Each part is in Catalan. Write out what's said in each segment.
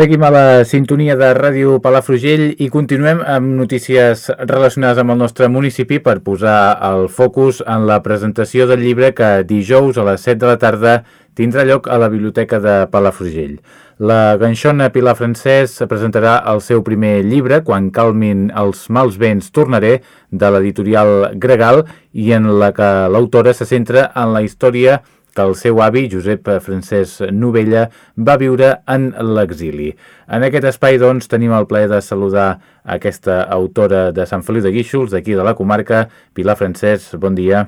Seguim a la sintonia de Ràdio Palafrugell i continuem amb notícies relacionades amb el nostre municipi per posar el focus en la presentació del llibre que dijous a les 7 de la tarda tindrà lloc a la Biblioteca de Palafrugell. La ganxona Pilar Francès presentarà el seu primer llibre, Quan calmin els mals vents tornaré, de l'editorial Gregal, i en la que l'autora se centra en la història que el seu avi, Josep Francesc Novella, va viure en l'exili. En aquest espai, doncs, tenim el plaer de saludar aquesta autora de Sant Feliu de Guíxols, d'aquí de la comarca, Pilar Francesc, bon dia.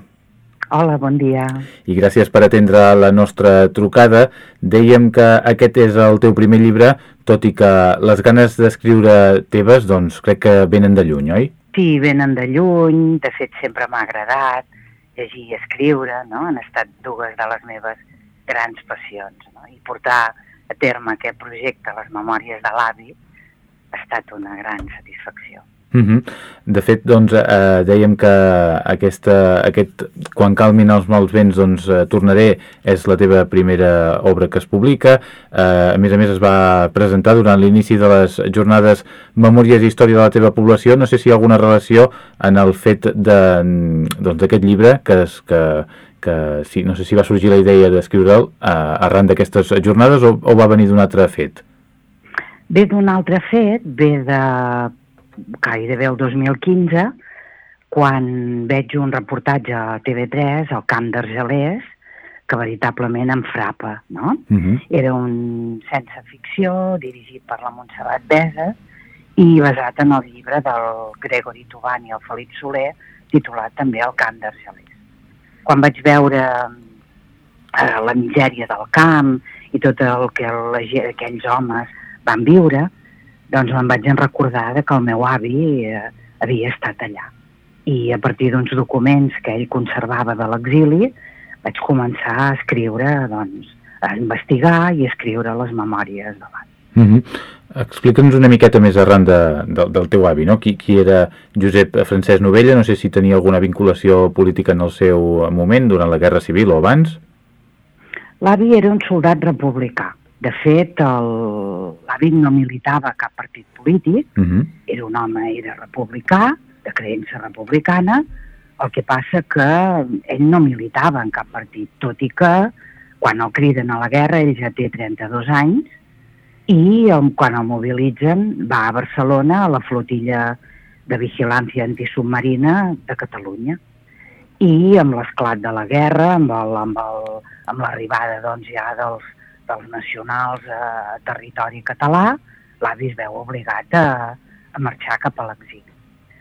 Hola, bon dia. I gràcies per atendre la nostra trucada. Dèiem que aquest és el teu primer llibre, tot i que les ganes d'escriure teves, doncs, crec que venen de lluny, oi? Sí, venen de lluny, de fet sempre m'ha agradat llegir i escriure, no? han estat dues de les meves grans passions. No? I portar a terme aquest projecte, les memòries de l'avi, ha estat una gran satisfacció. Uh -huh. De fet, doncs, eh, dèiem que aquesta, aquest, quan calmin els mals vents, doncs, eh, tornaré, és la teva primera obra que es publica. Eh, a més a més, es va presentar durant l'inici de les jornades Memòries i Història de la teva població. No sé si hi ha alguna relació en el fet doncs, d'aquest doncs, llibre, que, és, que, que sí, no sé si va sorgir la idea d'escriure'l eh, arran d'aquestes jornades o, o va venir d'un altre fet? Ve d'un altre fet, ve de gairebé el 2015, quan veig un reportatge a TV3, al Camp d'Argelers, que veritablement em frapa, no? Uh mhm. -huh. Era un sense ficció, dirigit per la Montserrat Besa, i basat en el llibre del Gregory Tubani i el Felip Soler, titulat també El camp d'Argelers. Quan vaig veure eh, la misèria del camp i tot el que la, aquells homes van viure, doncs me'n vaig recordar que el meu avi eh, havia estat allà. I a partir d'uns documents que ell conservava de l'exili, vaig començar a escriure, doncs, a investigar i a escriure les memòries de l'avi. Mm -hmm. Explica'ns una miqueta més arran de, de, del teu avi, no? Qui, qui era Josep Francesc Novella? No sé si tenia alguna vinculació política en el seu moment, durant la Guerra Civil o abans? L'avi era un soldat republicà. De fet, l'avi no militava cap partit polític, uh mhm. -huh. era un home, era republicà, de creença republicana, el que passa que ell no militava en cap partit, tot i que quan el criden a la guerra ell ja té 32 anys i quan el mobilitzen va a Barcelona a la flotilla de vigilància antisubmarina de Catalunya i amb l'esclat de la guerra, amb l'arribada doncs, ja dels, dels nacionals a territori català, l'avi es veu obligat a, a marxar cap a l'exili.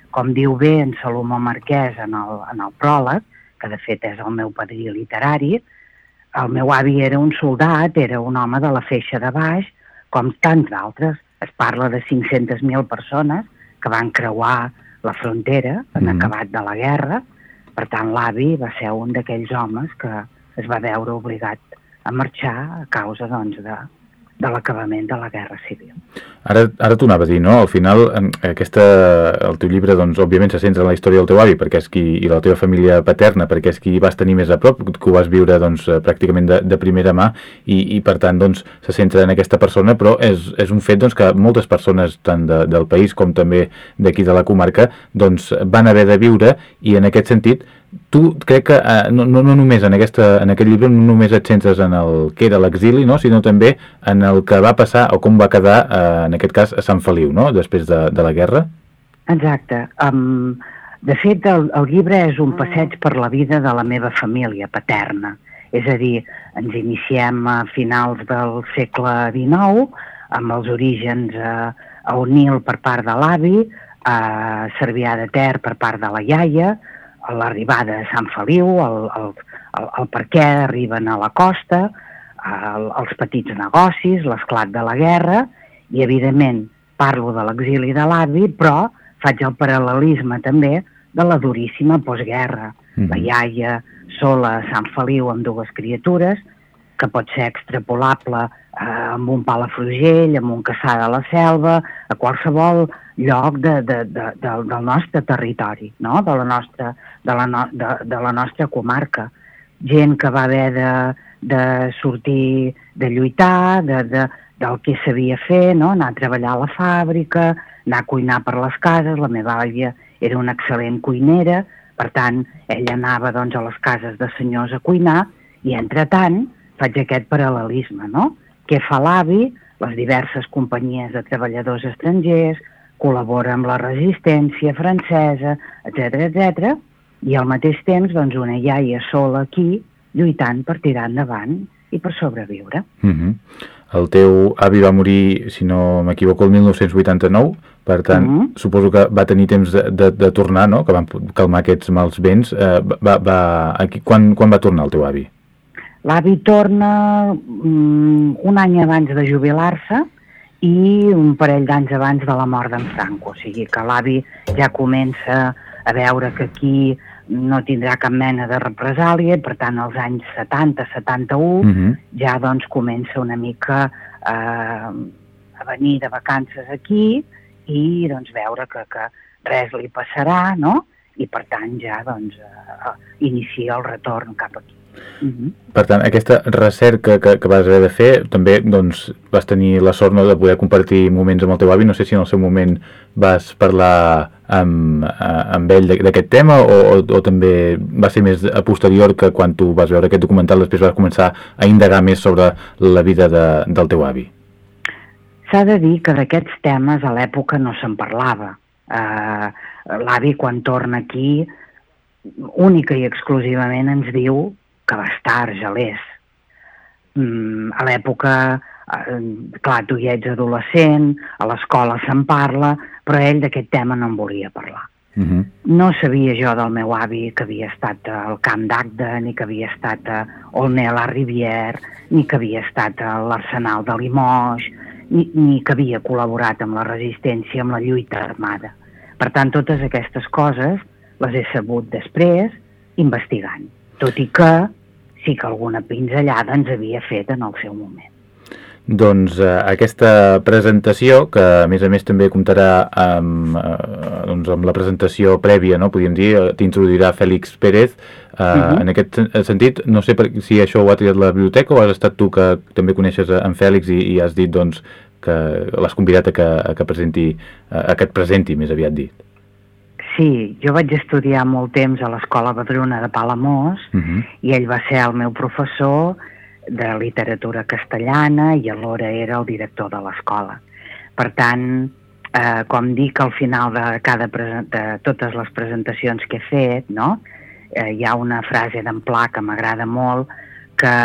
Com diu bé en Salomó Marquès en el, en el pròleg, que de fet és el meu padrí literari, el meu avi era un soldat, era un home de la feixa de baix, com tants d'altres. Es parla de 500.000 persones que van creuar la frontera en mm. acabat de la guerra. Per tant, l'avi va ser un d'aquells homes que es va veure obligat a marxar a causa doncs, de, de l'acabament de la Guerra Civil. Ara, ara t'ho anava a dir, no? Al final, aquesta, el teu llibre, doncs, òbviament, se centra en la història del teu avi perquè és qui, i la teva família paterna, perquè és qui vas tenir més a prop, que ho vas viure doncs, pràcticament de, de primera mà i, i, per tant, doncs, se centra en aquesta persona, però és, és un fet doncs, que moltes persones, tant de, del país com també d'aquí de la comarca, doncs, van haver de viure i, en aquest sentit, tu crec que eh, no, no, no només en, aquesta, en aquest llibre no només et centres en el que era l'exili, no? sinó també en el que va passar o com va quedar, eh, en aquest cas, a Sant Feliu, no? després de, de la guerra. Exacte. Um, de fet, el, el llibre és un passeig per la vida de la meva família paterna. És a dir, ens iniciem a finals del segle XIX, amb els orígens a, a Onil per part de l'avi, a Cervià de Ter per part de la iaia, l'arribada a Sant Feliu, el, el, el, el per què arriben a la costa, el, els petits negocis, l'esclat de la guerra, i evidentment parlo de l'exili de l'avi, però faig el paral·lelisme també de la duríssima postguerra. Mm -hmm. La iaia sola a Sant Feliu amb dues criatures, que pot ser extrapolable eh, amb un palafrugell, amb un caçà de la selva, a qualsevol lloc de, de, de, de, del nostre territori, no? de, la nostra, de, la no, de, de la nostra comarca. Gent que va haver de, de sortir, de lluitar, de, de, del que sabia fer, no? anar a treballar a la fàbrica, anar a cuinar per les cases, la meva àvia era una excel·lent cuinera, per tant, ella anava doncs, a les cases de senyors a cuinar i, tant, faig aquest paral·lelisme, no? Què fa l'avi? Les diverses companyies de treballadors estrangers, col·labora amb la resistència francesa, etc etc. i al mateix temps doncs, una iaia sola aquí lluitant per tirar endavant i per sobreviure. Mm -hmm. El teu avi va morir, si no m'equivoco, el 1989, per tant, mm -hmm. suposo que va tenir temps de, de, de tornar, no?, que van calmar aquests mals vents. Eh, va, va, aquí, quan, quan va tornar el teu avi? L'avi torna mm, un any abans de jubilar-se i un parell d'anys abans de la mort d'en Franco. O sigui que l'avi ja comença a veure que aquí no tindrà cap mena de represàlia, per tant, als anys 70-71 uh -huh. ja doncs comença una mica eh, a venir de vacances aquí i doncs veure que, que res li passarà, no? I per tant ja doncs eh, inicia el retorn cap aquí. Uh -huh. Per tant, aquesta recerca que, que vas haver de fer, també doncs, vas tenir la sort no, de poder compartir moments amb el teu avi. No sé si en el seu moment vas parlar amb, amb ell d'aquest tema o, o, o també va ser més a posterior que quan tu vas veure aquest documental després vas començar a indagar més sobre la vida de, del teu avi? S'ha de dir que d'aquests temes a l'època no se'n parlava. Uh, L'avi, quan torna aquí, única i exclusivament ens diu que va estar a Argelers. Mm, a l'època, eh, clar, tu ja ets adolescent, a l'escola se'n parla, però ell d'aquest tema no en volia parlar. Uh mhm. -huh. No sabia jo del meu avi que havia estat al Camp d'Agde, ni que havia estat a Olney-la-Rivière, ni que havia estat a l'Arsenal de Limoges, ni, ni que havia col·laborat amb la resistència, amb la lluita armada. Per tant, totes aquestes coses les he sabut després investigant, tot i que sí que alguna pinzellada ens havia fet en el seu moment. Doncs eh, aquesta presentació, que a més a més també comptarà amb, eh, doncs, amb la presentació prèvia, no? podríem dir, eh, t'introduirà Fèlix Pérez, eh, uh mhm. -huh. en aquest sentit, no sé per, si això ho ha triat la biblioteca o has estat tu que també coneixes en Fèlix i, i has dit doncs, que l'has convidat a que, a que, presenti, a que et presenti, més aviat dit. Sí, jo vaig estudiar molt temps a l'Escola Badruna de Palamós uh mhm. -huh. i ell va ser el meu professor de literatura castellana i alhora era el director de l'escola. Per tant, eh, com dic al final de, cada de totes les presentacions que he fet, no? eh, hi ha una frase d'en Pla que m'agrada molt, que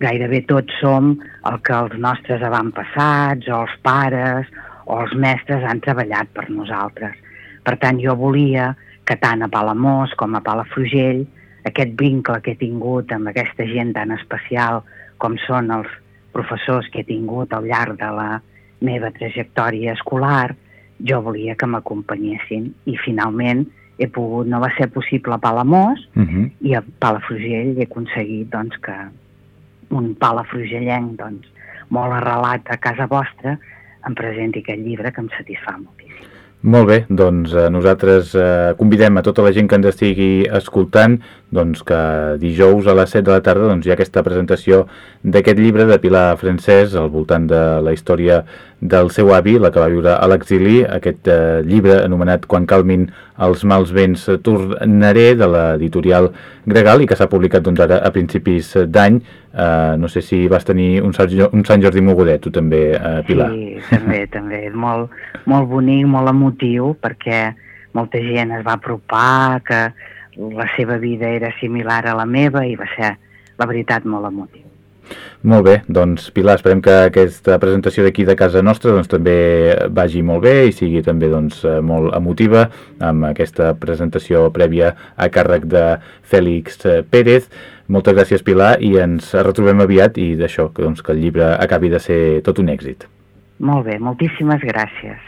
gairebé tots som el que els nostres avantpassats o els pares o els mestres han treballat per nosaltres per tant, jo volia que tant a Palamós com a Palafrugell aquest vincle que he tingut amb aquesta gent tan especial com són els professors que he tingut al llarg de la meva trajectòria escolar, jo volia que m'acompanyessin i finalment he pogut, no va ser possible a Palamós uh mhm. -huh. i a Palafrugell he aconseguit doncs, que un palafrugellenc doncs, molt arrelat a casa vostra em presenti aquest llibre que em satisfà moltíssim. Molt bé, doncs eh, nosaltres eh, convidem a tota la gent que ens estigui escoltant doncs, que dijous a les 7 de la tarda doncs, hi ha aquesta presentació d'aquest llibre de Pilar Francès al voltant de la història del seu avi, la que va viure a l'exili, aquest eh, llibre anomenat Quan calmin els mals vents tornaré de l'editorial Gregal i que s'ha publicat doncs, ara a principis d'any. Eh, no sé si vas tenir un un Sant Jordi Mogudet, tu també, eh, Pilar. Sí, també, també. Molt, molt bonic, molt emotiu, perquè molta gent es va apropar, que la seva vida era similar a la meva i va ser, la veritat, molt emotiu. Molt bé, doncs Pilar, esperem que aquesta presentació d'aquí de casa nostra doncs, també vagi molt bé i sigui també doncs, molt emotiva amb aquesta presentació prèvia a càrrec de Fèlix Pérez. Moltes gràcies Pilar i ens retrobem aviat i d'això, doncs, que el llibre acabi de ser tot un èxit. Molt bé, moltíssimes gràcies.